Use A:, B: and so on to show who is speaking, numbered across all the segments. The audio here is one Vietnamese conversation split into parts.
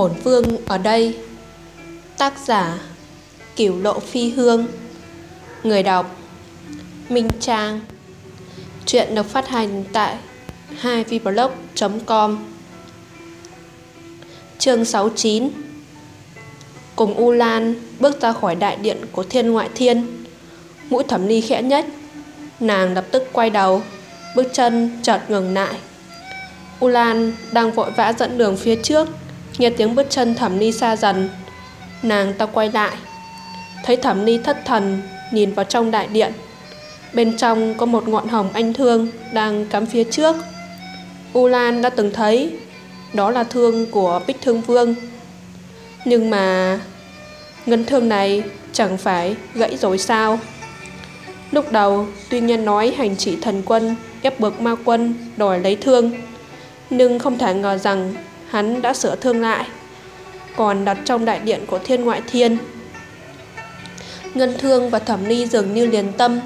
A: Bổn vương ở đây. Tác giả Cửu lộ phi hương. Người đọc, Minh Trang. Chuyện được phát hành tại 2vblog.com Chương 69 Cùng U Lan bước ra khỏi đại điện của thiên ngoại thiên. Mũi thẩm ly khẽ nhất Nàng lập tức quay đầu, Bước chân chợt ngừng lại. U Lan đang vội vã dẫn đường phía trước Nghe tiếng bước chân thẩm Ni xa dần. Nàng ta quay lại, Thấy thẩm Ni thất thần, Nhìn vào trong đại điện. Bên trong có một ngọn hồng anh thương Đang cắm phía trước. U Lan đã từng thấy, Đó là thương của Bích Thương Vương. Nhưng mà Ngân thương này chẳng phải gãy rồi sao? Lúc đầu, tuy nhiên nói hành chỉ thần quân ép buộc ma quân đòi lấy thương, Nhưng không thể ngờ rằng hắn đã sửa thương lại, Còn đặt trong đại điện của thiên ngoại thiên. Ngân thương và thẩm ly dường như liền tâm.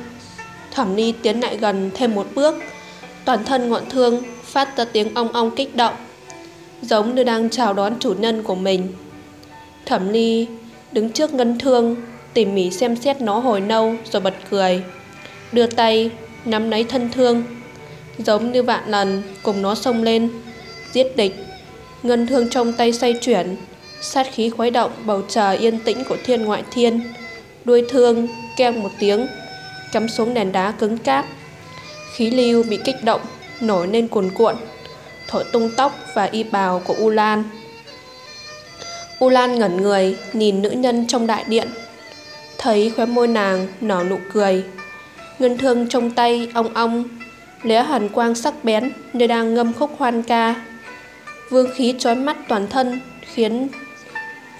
A: Thẩm ly tiến lại gần thêm một bước, Toàn thân ngọn thương phát ra tiếng ong ong kích động, Giống như đang chào đón chủ nhân của mình. Thẩm ly đứng trước ngân thương, Tỉ mỉ xem xét nó hồi lâu rồi bật cười, Đưa tay nắm lấy thân thương, Giống như vạn lần cùng nó xông lên, Giết địch. Ngân thương trong tay xoay chuyển. Sát khí khuấy động, bầu trời yên tĩnh của thiên ngoại thiên. Đuôi thương keng một tiếng, Cắm xuống nền đá cứng cáp. Khí lưu bị kích động, Nổi lên cuồn cuộn. Thổi tung tóc và y bào của U Lan U Lan ngẩn người, Nhìn nữ nhân trong đại điện. Thấy khóe môi nàng nở nụ cười. Ngân thương trong tay ong ong, lóe hàn quang sắc bén Nơi đang ngâm khúc hoan ca. Vương khí trói mắt toàn thân, Khiến,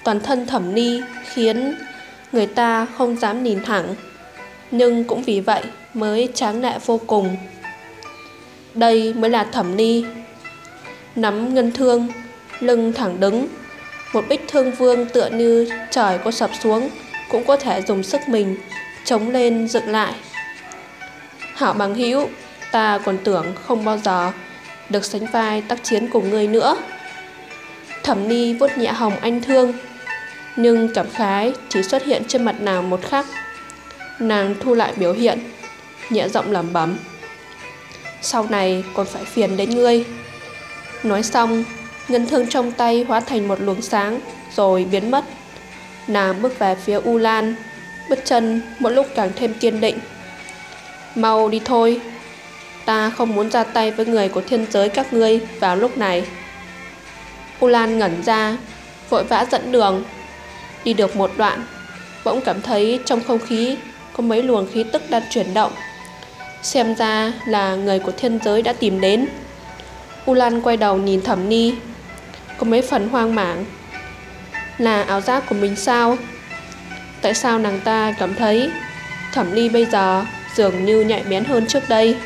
A: toàn thân thẩm ni, Khiến người ta không dám nhìn thẳng. Nhưng cũng vì vậy mới tráng lệ vô cùng. Đây mới là thẩm ni. Nắm ngân thương, Lưng thẳng đứng, Một bích thương vương tựa như trời có sập xuống, Cũng có thể dùng sức mình Chống lên dựng lại. Hảo bằng hữu, Ta còn tưởng không bao giờ. Được sánh vai tác chiến cùng người nữa. Thẩm ni vuốt nhẹ hồng anh thương, Nhưng cảm khái chỉ xuất hiện trên mặt nàng một khắc. Nàng thu lại biểu hiện, Nhẹ giọng lẩm bẩm, Sau này còn phải phiền đến ngươi. Nói xong, Ngân thương trong tay hóa thành một luồng sáng Rồi biến mất. Nàng bước về phía U Lan, Bước chân một lúc càng thêm kiên định. Mau đi thôi Ta không muốn ra tay với người của thiên giới các ngươi vào lúc này. Ulan ngẩn ra, Vội vã dẫn đường. Đi được một đoạn, Bỗng cảm thấy trong không khí Có mấy luồng khí tức đang chuyển động. Xem ra là người của thiên giới đã tìm đến. Ulan quay đầu nhìn Thẩm Ni, Có mấy phần hoang mảng. Là áo giáp của mình sao? Tại sao nàng ta cảm thấy Thẩm Ni bây giờ dường như nhạy bén hơn trước đây?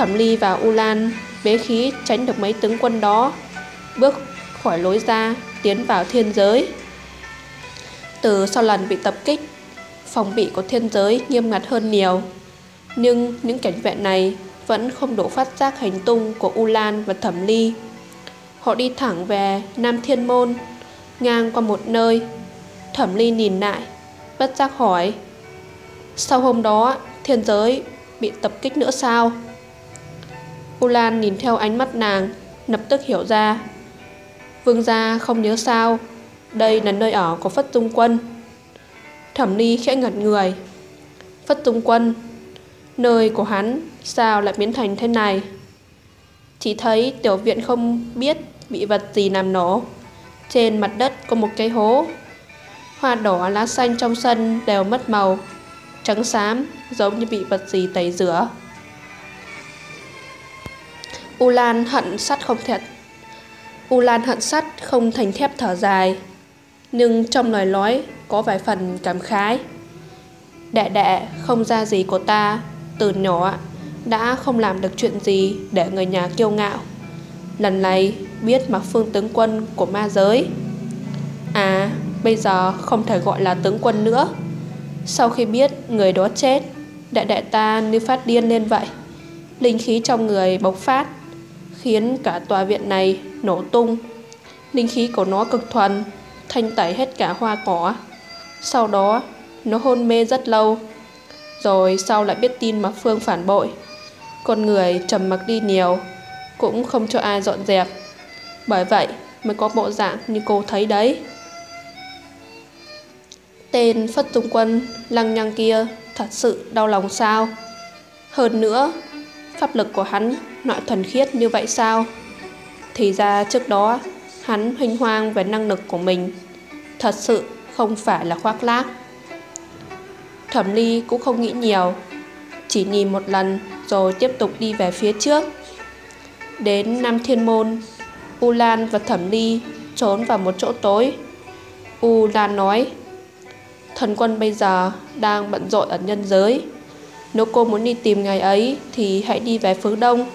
A: Thẩm Ly và U Lan, bế khí tránh được mấy tướng quân đó. Bước khỏi lối ra, Tiến vào thiên giới. Từ sau lần bị tập kích, Phòng bị của thiên giới nghiêm ngặt hơn nhiều. Nhưng những cảnh vệ này Vẫn không đủ phát giác hành tung Của U Lan và Thẩm Ly. Họ đi thẳng về Nam Thiên Môn, Ngang qua một nơi. Thẩm Ly nhìn lại, Bất giác hỏi, Sau hôm đó, thiên giới Bị tập kích nữa sao? Vu Lan nhìn theo ánh mắt nàng, Lập tức hiểu ra. Vương gia không nhớ sao, Đây là nơi ở của Phất Tung Quân. Thẩm Ly khẽ ngật người. Phất Tung Quân, Nơi của hắn Sao lại biến thành thế này? Chỉ thấy tiểu viện không biết Bị vật gì làm nổ. Trên mặt đất có một cái hố. Hoa đỏ lá xanh trong sân Đều mất màu. Trắng xám giống như bị vật gì tẩy rửa. U Lan hận sắt không thiệt U Lan hận sắt không thành thép thở dài, Nhưng trong lời nói có vài phần cảm khái. Đệ đệ không ra gì của ta, Từ nhỏ đã không làm được chuyện gì để người nhà kiêu ngạo. Lần này biết mặc phương tướng quân của ma giới. À bây giờ không thể gọi là tướng quân nữa. Sau khi biết người đó chết Đệ đệ ta như phát điên lên vậy. Linh khí trong người bộc phát Khiến cả tòa viện này nổ tung. Linh khí của nó cực thuần, Thanh tẩy hết cả hoa cỏ. Sau đó, nó hôn mê rất lâu. Rồi sau lại biết tin mà Phương phản bội. Con người trầm mặc đi nhiều, Cũng không cho ai dọn dẹp. Bởi vậy mới có bộ dạng như cô thấy đấy. Tên Phất Dung Quân, lăng nhăng kia thật sự đau lòng sao? Hơn nữa, Pháp lực của hắn nội thuần khiết như vậy sao? Thì ra trước đó, Hắn huynh hoang về năng lực của mình. Thật sự không phải là khoác lác. Thẩm Ly cũng không nghĩ nhiều, Chỉ nhìn một lần Rồi tiếp tục đi về phía trước. Đến Nam Thiên Môn, U Lan và Thẩm Ly Trốn vào một chỗ tối. U Lan nói, Thần quân bây giờ đang bận rộn ở nhân giới. Nếu cô muốn đi tìm ngày ấy Thì hãy đi về phương đông.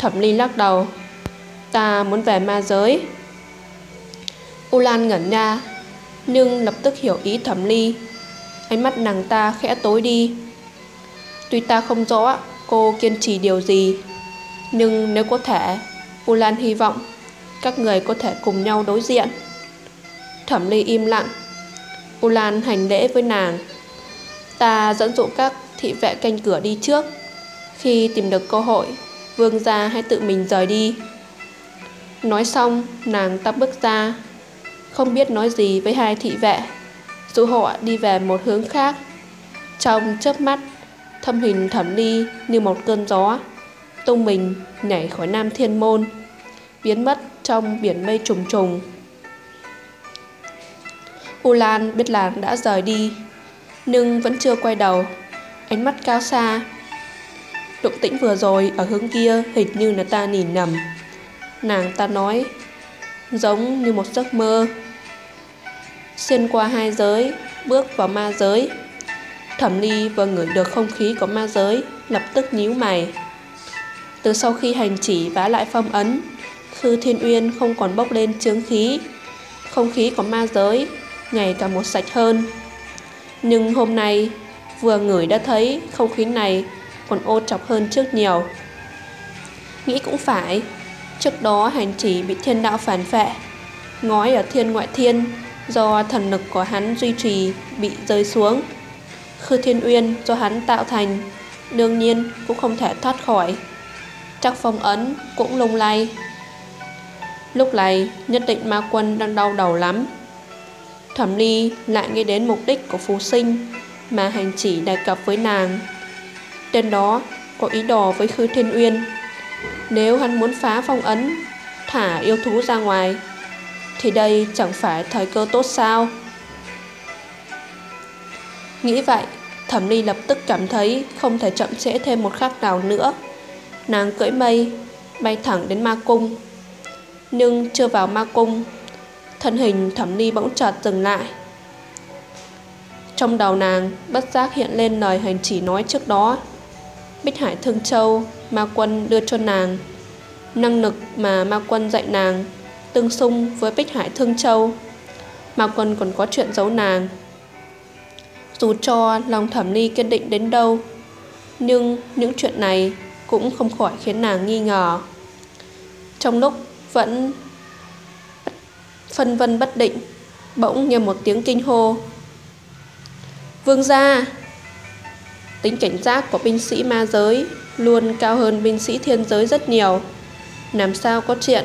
A: Thẩm Ly lắc đầu. Ta muốn về ma giới. U Lan ngẩn ra, Nhưng lập tức hiểu ý thẩm ly. Ánh mắt nàng ta khẽ tối đi. Tuy ta không rõ cô kiên trì điều gì, Nhưng nếu có thể U Lan hy vọng Các người có thể cùng nhau đối diện. Thẩm ly im lặng. U Lan hành lễ với nàng. Ta dẫn dụ các thị vệ canh cửa đi trước, Khi tìm được cơ hội. Vương gia hãy tự mình rời đi. Nói xong, nàng ta bước ra, Không biết nói gì với hai thị vệ. Dù họ đi về một hướng khác, Trong chớp mắt, Thâm hình thẩm ly như một cơn gió, Tung mình nhảy khỏi nam thiên môn, Biến mất trong biển mây trùng trùng. U Lan biết làng đã rời đi, Nhưng vẫn chưa quay đầu. Ánh mắt cao xa Động tĩnh vừa rồi, ở hướng kia hình như là ta nhìn nằm Nàng ta nói, Giống như một giấc mơ. Xuyên qua hai giới, Bước vào ma giới. Thẩm Ly vừa ngửi được không khí của ma giới, Lập tức nhíu mày. Từ sau khi hành chỉ vá lại phong ấn, Khư Thiên Uyên không còn bốc lên chướng khí. Không khí của ma giới, Ngày càng một sạch hơn. Nhưng hôm nay, Vừa ngửi đã thấy không khí này còn ô chọc hơn trước nhiều. Nghĩ cũng phải, Trước đó hành chỉ bị thiên đạo phản phệ Ngói ở thiên ngoại thiên, Do thần lực của hắn duy trì Bị rơi xuống. Khư thiên uyên do hắn tạo thành, Đương nhiên cũng không thể thoát khỏi. Chắc phong ấn cũng lung lay. Lúc này, nhất định ma quân đang đau đầu lắm. Thẩm ly lại nghĩ đến mục đích của phú sinh, Mà hành chỉ đề cập với nàng. Tên đó có ý đồ với Khư Thiên Uyên. Nếu hắn muốn phá phong ấn, Thả yêu thú ra ngoài, Thì đây chẳng phải thời cơ tốt sao? Nghĩ vậy, Thẩm Ly lập tức cảm thấy Không thể chậm trễ thêm một khắc nào nữa. Nàng cưỡi mây, Bay thẳng đến ma cung. Nhưng chưa vào ma cung, Thân hình Thẩm Ly bỗng chợt dừng lại. Trong đầu nàng, Bất giác hiện lên lời hành chỉ nói trước đó. Bích Hải Thương Châu, Ma Quân đưa cho nàng. Năng lực mà Ma Quân dạy nàng Tương xung với Bích Hải Thương Châu. Ma Quân còn có chuyện giấu nàng. Dù cho lòng thẩm ly kiên định đến đâu, Nhưng những chuyện này Cũng không khỏi khiến nàng nghi ngờ. Trong lúc vẫn Phân vân bất định, Bỗng nghe một tiếng kinh hô. Vương gia Tính cảnh giác của binh sĩ ma giới luôn cao hơn binh sĩ thiên giới rất nhiều. Làm sao có chuyện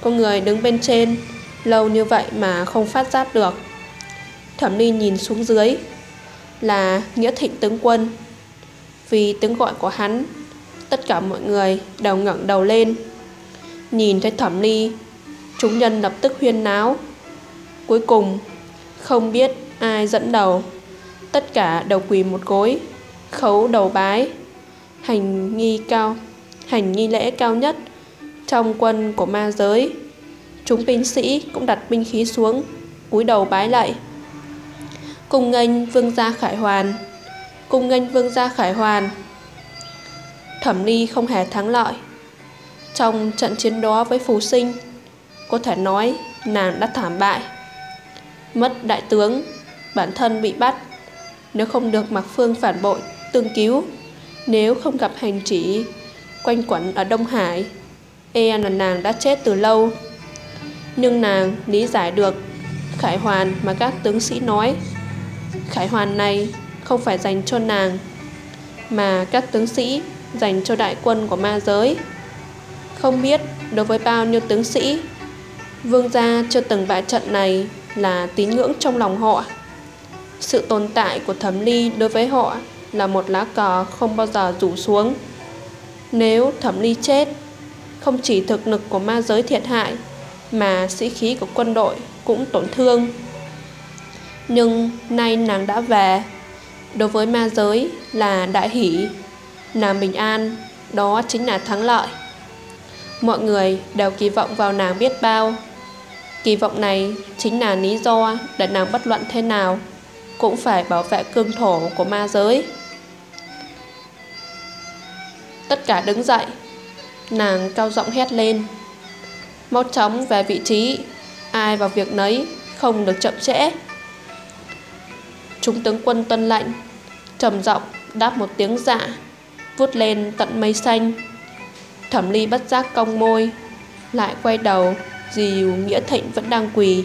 A: có người đứng bên trên lâu như vậy mà không phát giác được. Thẩm Ly nhìn xuống dưới là Nghĩa Thịnh tướng quân. Vì tiếng gọi của hắn, tất cả mọi người đều ngẩng đầu lên. Nhìn thấy Thẩm Ly, chúng nhân lập tức huyên náo. Cuối cùng, không biết ai dẫn đầu, tất cả đều quỳ một gối khấu đầu bái, hành nghi cao, hành nghi lễ cao nhất trong quân của ma giới. Chúng binh sĩ cũng đặt binh khí xuống, cúi đầu bái lạy. Cùng nghênh vương gia khải hoàn cùng nghênh vương gia khải hoàn. Thẩm ly không hề thắng lợi. Trong trận chiến đó với phù sinh, có thể nói nàng đã thảm bại. Mất đại tướng, bản thân bị bắt. Nếu không được mặc phương phản bội tương cứu. Nếu không gặp hành chỉ, Quanh quẩn ở Đông Hải E là nàng đã chết từ lâu. Nhưng nàng lý giải được khải hoàn mà các tướng sĩ nói, Khải hoàn này không phải dành cho nàng, Mà các tướng sĩ dành cho đại quân của ma giới. Không biết đối với bao nhiêu tướng sĩ, Vương gia cho từng bại trận này là tín ngưỡng trong lòng họ. Sự tồn tại của thẩm ly đối với họ là một lá cờ không bao giờ rủ xuống. Nếu thẩm ly chết, Không chỉ thực lực của ma giới thiệt hại, Mà sĩ khí của quân đội cũng tổn thương. Nhưng nay nàng đã về. Đối với ma giới là đại hỷ, Nàng bình an, Đó chính là thắng lợi. Mọi người đều kỳ vọng vào nàng biết bao. Kỳ vọng này chính là lý do để nàng bất luận thế nào cũng phải bảo vệ cương thổ của ma giới. Tất cả đứng dậy, nàng cao giọng hét lên. Mau chóng về vị trí, ai vào việc nấy, không được chậm trễ. trung tướng quân tuân lệnh, trầm giọng đáp một tiếng dạ, vút lên tận mây xanh. Thẩm ly bất giác cong môi, lại quay đầu Dìu Nghĩa Thịnh vẫn đang quỳ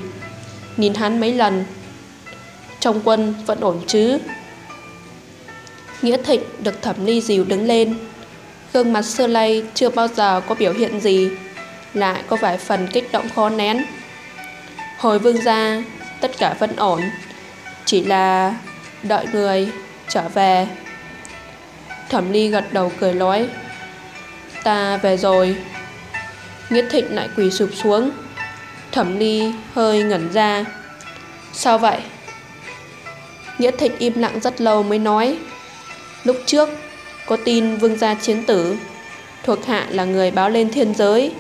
A: Nhìn hắn mấy lần Trong quân vẫn ổn chứ Nghĩa Thịnh được thẩm ly dìu đứng lên Gương mặt xưa lay chưa bao giờ có biểu hiện gì, Lại có vài phần kích động khó nén. Hồi vương ra Tất cả vẫn ổn, Chỉ là đợi người trở về. Thẩm ly gật đầu cười nói Ta về rồi. Nghĩa Thịnh lại quỳ sụp xuống. Thẩm Ly hơi ngẩn ra. Sao vậy? Nghĩa Thịnh im lặng rất lâu mới nói, Lúc trước có tin vương gia chiến tử, Thuộc hạ là người báo lên thiên giới.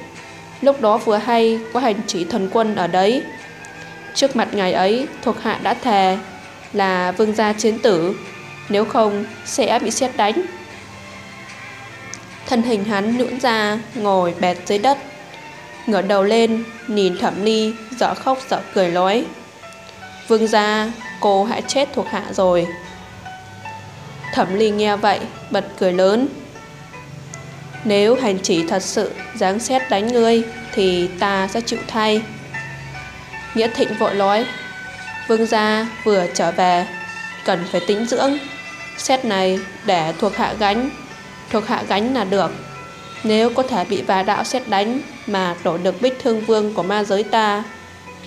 A: Lúc đó vừa hay, Có hành chỉ thần quân ở đấy. Trước mặt ngài ấy, Thuộc hạ đã thề Là vương gia chiến tử, Nếu không sẽ bị xét đánh. Thân hình hắn nhũn ra, Ngồi bẹt dưới đất, ngửa đầu lên, nhìn thẩm ly, dở khóc dở cười nói vương gia, cô hãy chết thuộc hạ rồi thẩm ly nghe vậy bật cười lớn. Nếu hành chỉ thật sự giáng xét đánh ngươi thì ta sẽ chịu thay. Nghĩa thịnh vội nói vương gia vừa trở về cần phải tính dưỡng. Xét này để thuộc hạ gánh thuộc hạ gánh là được. Nếu có thể bị vài đạo xét đánh mà đổi được bích thương vương của ma giới ta,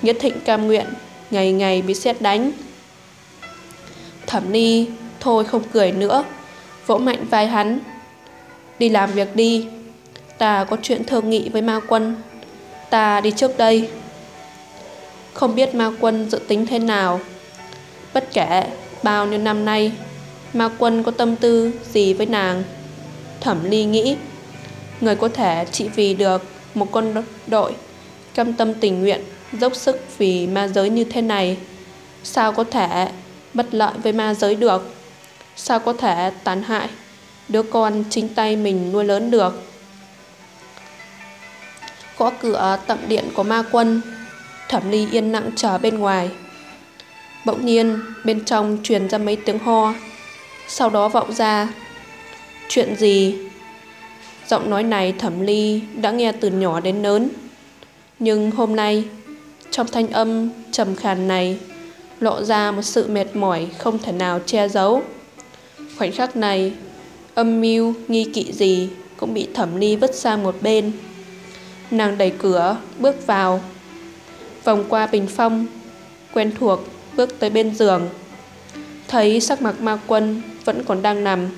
A: nhất thịnh cam nguyện, ngày ngày bị xét đánh. Thẩm ni, thôi không cười nữa, vỗ mạnh vai hắn. Đi làm việc đi, ta có chuyện thương nghị với ma quân, ta đi trước đây. Không biết ma quân dự tính thế nào, bất kể bao nhiêu năm nay, ma quân có tâm tư gì với nàng. Thẩm ly nghĩ, người có thể trị vì được một con đội cam tâm tình nguyện dốc sức vì ma giới như thế này sao có thể bất lợi với ma giới được sao có thể tàn hại? Đứa con chính tay mình nuôi lớn được. Gõ cửa tậm điện của ma quân. Thẩm ly yên lặng chờ bên ngoài. Bỗng nhiên, bên trong truyền ra mấy tiếng ho. Sau đó vọng ra, chuyện gì? Giọng nói này thẩm ly đã nghe từ nhỏ đến lớn. Nhưng hôm nay, Trong thanh âm trầm khàn này, Lộ ra một sự mệt mỏi không thể nào che giấu. Khoảnh khắc này, Âm mưu, nghi kỵ gì Cũng bị thẩm ly vứt sang một bên. Nàng đẩy cửa, Bước vào. Vòng qua bình phong, Quen thuộc, bước tới bên giường. Thấy sắc mặt ma quân Vẫn còn đang nằm.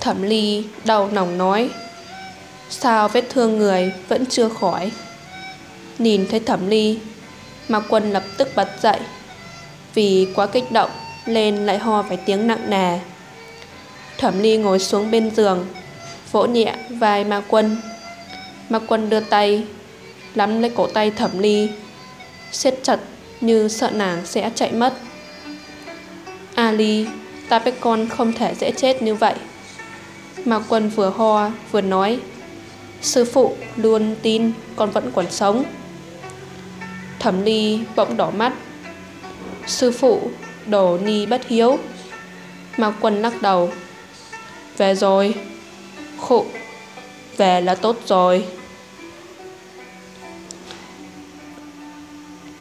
A: Thẩm ly đau nòng nói, Sao vết thương người vẫn chưa khỏi? Nhìn thấy thẩm ly, ma quân lập tức bật dậy. Vì quá kích động lên lại ho vài tiếng nặng nề. Thẩm ly ngồi xuống bên giường, Vỗ nhẹ vai ma quân. Ma quân đưa tay, Lắm lấy cổ tay thẩm ly, siết chặt như sợ nàng sẽ chạy mất. Ali, Ta biết con không thể dễ chết như vậy. Ma Quân vừa ho vừa nói, Sư phụ luôn tin con vẫn còn sống. Thẩm ly bỗng đỏ mắt, Sư phụ đổ ni bất hiếu. Mạc Quân lắc đầu. Về rồi. Khụ. Về là tốt rồi.